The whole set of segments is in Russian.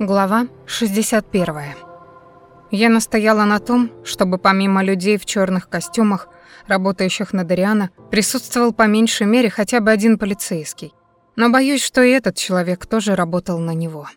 Глава 61. Я настояла на том, чтобы помимо людей в черных костюмах, работающих на Дариана, присутствовал по меньшей мере хотя бы один полицейский. Но боюсь, что и этот человек тоже работал на него.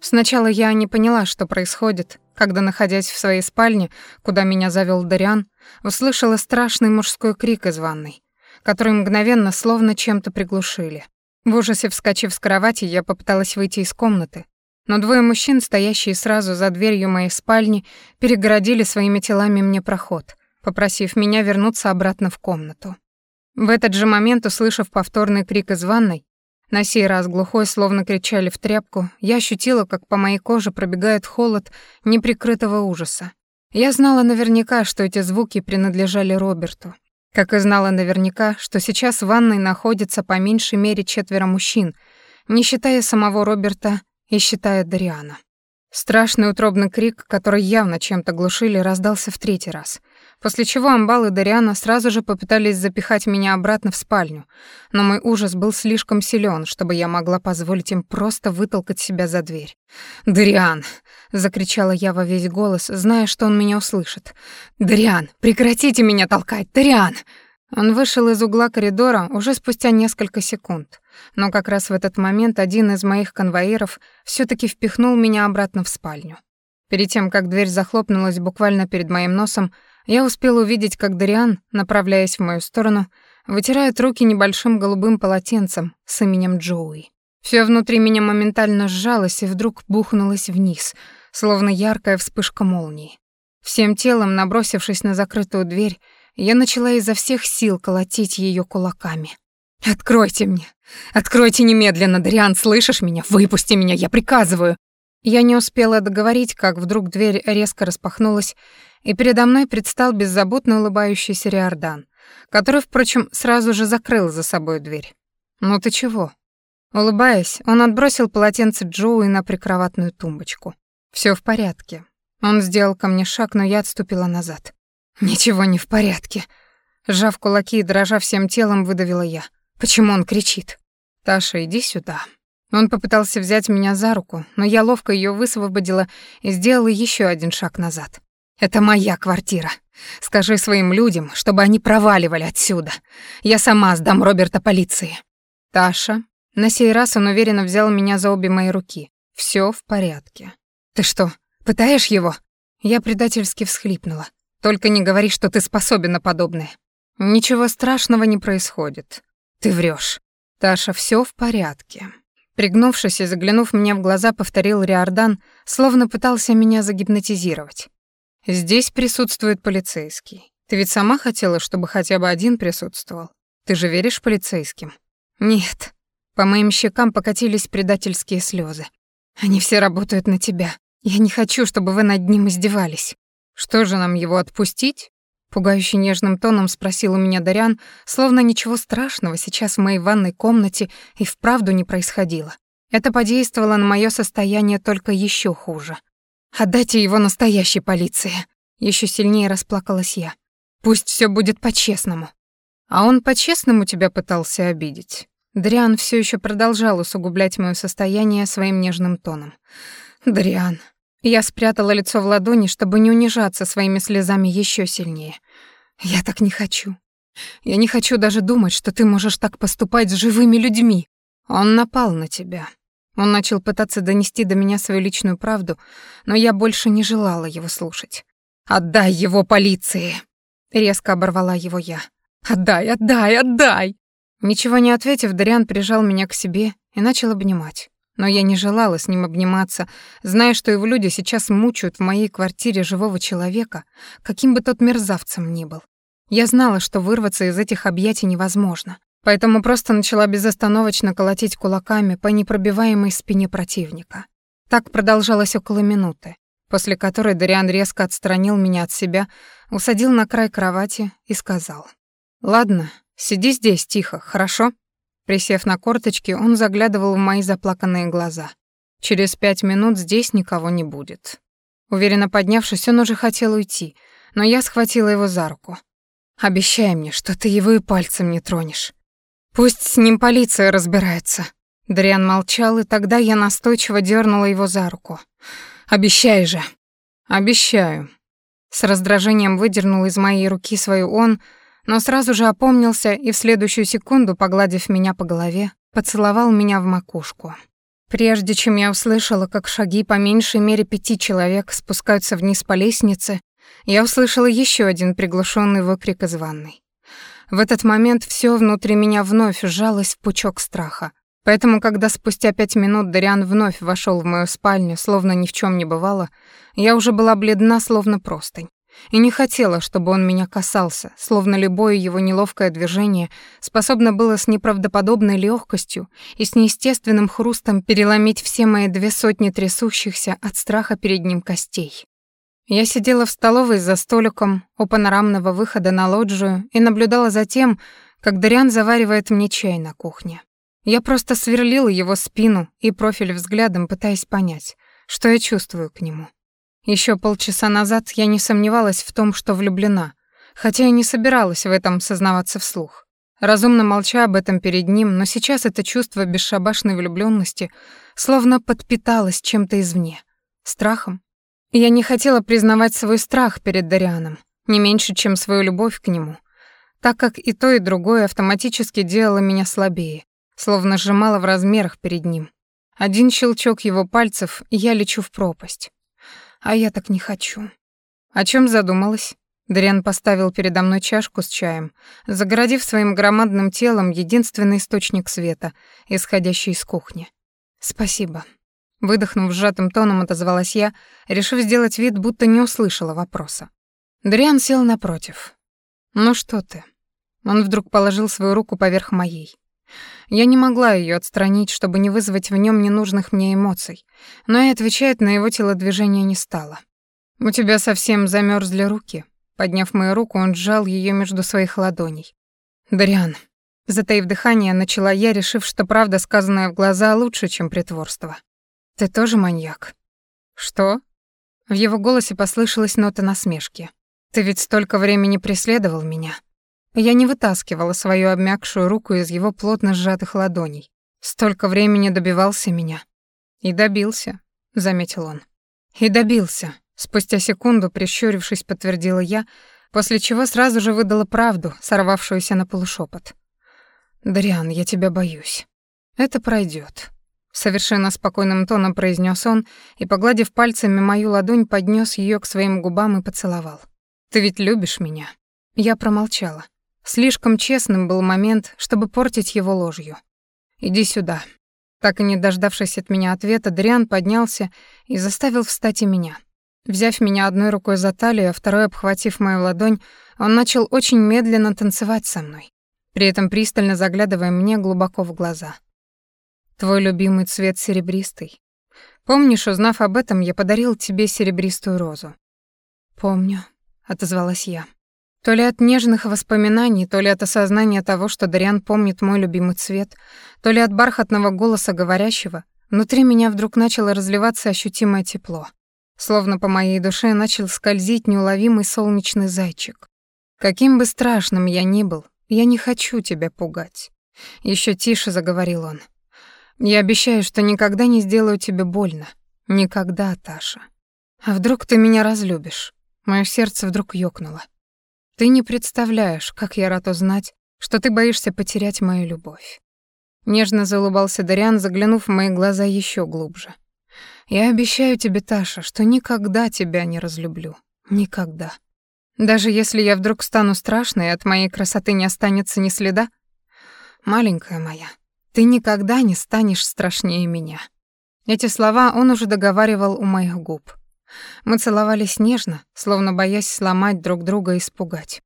Сначала я не поняла, что происходит, когда, находясь в своей спальне, куда меня завел Дариан, услышала страшный мужской крик из ванной, который мгновенно словно чем-то приглушили. В ужасе вскочив с кровати, я попыталась выйти из комнаты, но двое мужчин, стоящие сразу за дверью моей спальни, перегородили своими телами мне проход, попросив меня вернуться обратно в комнату. В этот же момент, услышав повторный крик из ванной, на сей раз глухой, словно кричали в тряпку, я ощутила, как по моей коже пробегает холод неприкрытого ужаса. Я знала наверняка, что эти звуки принадлежали Роберту. Как и знала наверняка, что сейчас в ванной находится по меньшей мере четверо мужчин, не считая самого Роберта и считая Дариана. Страшный утробный крик, который явно чем-то глушили, раздался в третий раз, после чего Амбал и Дариана сразу же попытались запихать меня обратно в спальню, но мой ужас был слишком силен, чтобы я могла позволить им просто вытолкать себя за дверь. «Дариан!» — закричала я во весь голос, зная, что он меня услышит. «Дариан, прекратите меня толкать! Дариан!» Он вышел из угла коридора уже спустя несколько секунд. Но как раз в этот момент один из моих конвоиров все таки впихнул меня обратно в спальню. Перед тем, как дверь захлопнулась буквально перед моим носом, я успел увидеть, как Дариан, направляясь в мою сторону, вытирает руки небольшим голубым полотенцем с именем Джоуи. Все внутри меня моментально сжалось и вдруг бухнулось вниз, словно яркая вспышка молнии. Всем телом, набросившись на закрытую дверь, я начала изо всех сил колотить ее кулаками. «Откройте мне! Откройте немедленно, Дариан, слышишь меня? Выпусти меня, я приказываю!» Я не успела договорить, как вдруг дверь резко распахнулась, и передо мной предстал беззаботно улыбающийся Риордан, который, впрочем, сразу же закрыл за собой дверь. «Ну ты чего?» Улыбаясь, он отбросил полотенце Джоуи на прикроватную тумбочку. Все в порядке». Он сделал ко мне шаг, но я отступила назад. «Ничего не в порядке», Сжав кулаки и дрожа всем телом, выдавила я. Почему он кричит? «Таша, иди сюда». Он попытался взять меня за руку, но я ловко ее высвободила и сделала еще один шаг назад. «Это моя квартира. Скажи своим людям, чтобы они проваливали отсюда. Я сама сдам Роберта полиции». «Таша». На сей раз он уверенно взял меня за обе мои руки. Все в порядке». «Ты что, пытаешь его?» Я предательски всхлипнула. «Только не говори, что ты способен на подобное». «Ничего страшного не происходит. Ты врешь. Таша, все в порядке». Пригнувшись и заглянув мне в глаза, повторил Риордан, словно пытался меня загипнотизировать. «Здесь присутствует полицейский. Ты ведь сама хотела, чтобы хотя бы один присутствовал? Ты же веришь полицейским?» «Нет». По моим щекам покатились предательские слезы. «Они все работают на тебя. Я не хочу, чтобы вы над ним издевались. Что же нам его отпустить?» Пугающе нежным тоном спросил у меня Дарян, словно ничего страшного сейчас в моей ванной комнате и вправду не происходило. Это подействовало на мое состояние только еще хуже. «Отдайте его настоящей полиции!» Еще сильнее расплакалась я. «Пусть все будет по-честному». «А он по-честному тебя пытался обидеть?» Дриан все еще продолжал усугублять мое состояние своим нежным тоном. «Дриан, я спрятала лицо в ладони, чтобы не унижаться своими слезами еще сильнее. Я так не хочу. Я не хочу даже думать, что ты можешь так поступать с живыми людьми. Он напал на тебя. Он начал пытаться донести до меня свою личную правду, но я больше не желала его слушать. «Отдай его полиции!» Резко оборвала его я. «Отдай, отдай, отдай!» Ничего не ответив, Дариан прижал меня к себе и начал обнимать. Но я не желала с ним обниматься, зная, что его люди сейчас мучают в моей квартире живого человека, каким бы тот мерзавцем ни был. Я знала, что вырваться из этих объятий невозможно, поэтому просто начала безостановочно колотить кулаками по непробиваемой спине противника. Так продолжалось около минуты, после которой Дариан резко отстранил меня от себя, усадил на край кровати и сказал. «Ладно, сиди здесь тихо, хорошо?» Присев на корточки, он заглядывал в мои заплаканные глаза. Через пять минут здесь никого не будет. Уверенно поднявшись, он уже хотел уйти, но я схватила его за руку. «Обещай мне, что ты его и пальцем не тронешь. Пусть с ним полиция разбирается». Дриан молчал, и тогда я настойчиво дернула его за руку. «Обещай же!» «Обещаю». С раздражением выдернул из моей руки свою он, но сразу же опомнился и в следующую секунду, погладив меня по голове, поцеловал меня в макушку. Прежде чем я услышала, как шаги по меньшей мере пяти человек спускаются вниз по лестнице, я услышала еще один приглушенный выкрик из ванной. В этот момент все внутри меня вновь сжалось в пучок страха. Поэтому, когда спустя пять минут Дариан вновь вошел в мою спальню, словно ни в чем не бывало, я уже была бледна, словно простынь. И не хотела, чтобы он меня касался, словно любое его неловкое движение способно было с неправдоподобной легкостью и с неестественным хрустом переломить все мои две сотни трясущихся от страха перед ним костей. Я сидела в столовой за столиком у панорамного выхода на лоджию и наблюдала за тем, как Дариан заваривает мне чай на кухне. Я просто сверлила его спину и профиль взглядом, пытаясь понять, что я чувствую к нему. Еще полчаса назад я не сомневалась в том, что влюблена, хотя и не собиралась в этом сознаваться вслух. Разумно молча об этом перед ним, но сейчас это чувство бесшабашной влюбленности словно подпиталось чем-то извне. Страхом, я не хотела признавать свой страх перед Дарианом, не меньше, чем свою любовь к нему, так как и то, и другое автоматически делало меня слабее, словно сжимало в размерах перед ним. Один щелчок его пальцев, и я лечу в пропасть. А я так не хочу. О чем задумалась? Дариан поставил передо мной чашку с чаем, загородив своим громадным телом единственный источник света, исходящий из кухни. «Спасибо», Выдохнув сжатым тоном, отозвалась я, решив сделать вид, будто не услышала вопроса. Дриан сел напротив. «Ну что ты?» Он вдруг положил свою руку поверх моей. Я не могла ее отстранить, чтобы не вызвать в нем ненужных мне эмоций, но и отвечать на его телодвижение не стала. «У тебя совсем замерзли руки». Подняв мою руку, он сжал ее между своих ладоней. «Дариан». Затаив дыхание, начала я, решив, что правда, сказанная в глаза, лучше, чем притворство. «Ты тоже маньяк?» «Что?» В его голосе послышалась нота насмешки. «Ты ведь столько времени преследовал меня». Я не вытаскивала свою обмякшую руку из его плотно сжатых ладоней. Столько времени добивался меня. «И добился», — заметил он. «И добился», — спустя секунду, прищурившись, подтвердила я, после чего сразу же выдала правду, сорвавшуюся на полушепот. «Дриан, я тебя боюсь. Это пройдет. Совершенно спокойным тоном произнес он и, погладив пальцами мою ладонь, поднес ее к своим губам и поцеловал. «Ты ведь любишь меня?» Я промолчала. Слишком честным был момент, чтобы портить его ложью. «Иди сюда». Так и не дождавшись от меня ответа, Дриан поднялся и заставил встать и меня. Взяв меня одной рукой за талию, а второй обхватив мою ладонь, он начал очень медленно танцевать со мной, при этом пристально заглядывая мне глубоко в глаза. Твой любимый цвет серебристый. Помнишь, узнав об этом, я подарил тебе серебристую розу? Помню, отозвалась я. То ли от нежных воспоминаний, то ли от осознания того, что Дариан помнит мой любимый цвет, то ли от бархатного голоса говорящего, внутри меня вдруг начало разливаться ощутимое тепло. Словно по моей душе начал скользить неуловимый солнечный зайчик. Каким бы страшным я ни был, я не хочу тебя пугать. Еще тише заговорил он. Я обещаю, что никогда не сделаю тебе больно. Никогда, Таша. А вдруг ты меня разлюбишь? Моё сердце вдруг ёкнуло. Ты не представляешь, как я рад узнать, что ты боишься потерять мою любовь. Нежно заулыбался Дариан, заглянув в мои глаза ещё глубже. Я обещаю тебе, Таша, что никогда тебя не разлюблю. Никогда. Даже если я вдруг стану страшной, от моей красоты не останется ни следа. Маленькая моя, ты никогда не станешь страшнее меня. Эти слова он уже договаривал у моих губ. Мы целовались нежно, словно боясь сломать друг друга и испугать.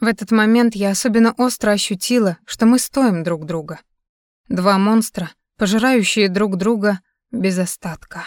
В этот момент я особенно остро ощутила, что мы стоим друг друга. Два монстра, пожирающие друг друга без остатка.